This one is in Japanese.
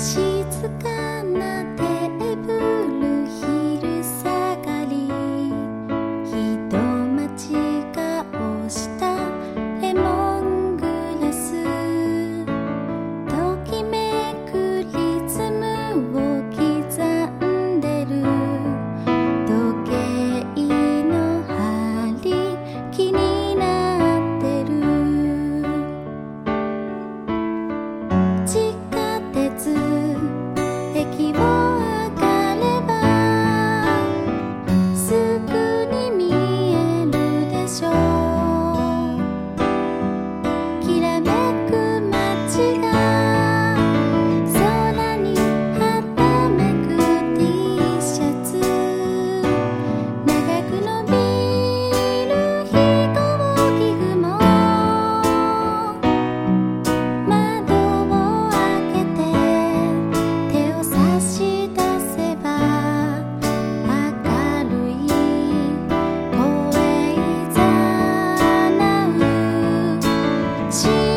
静か to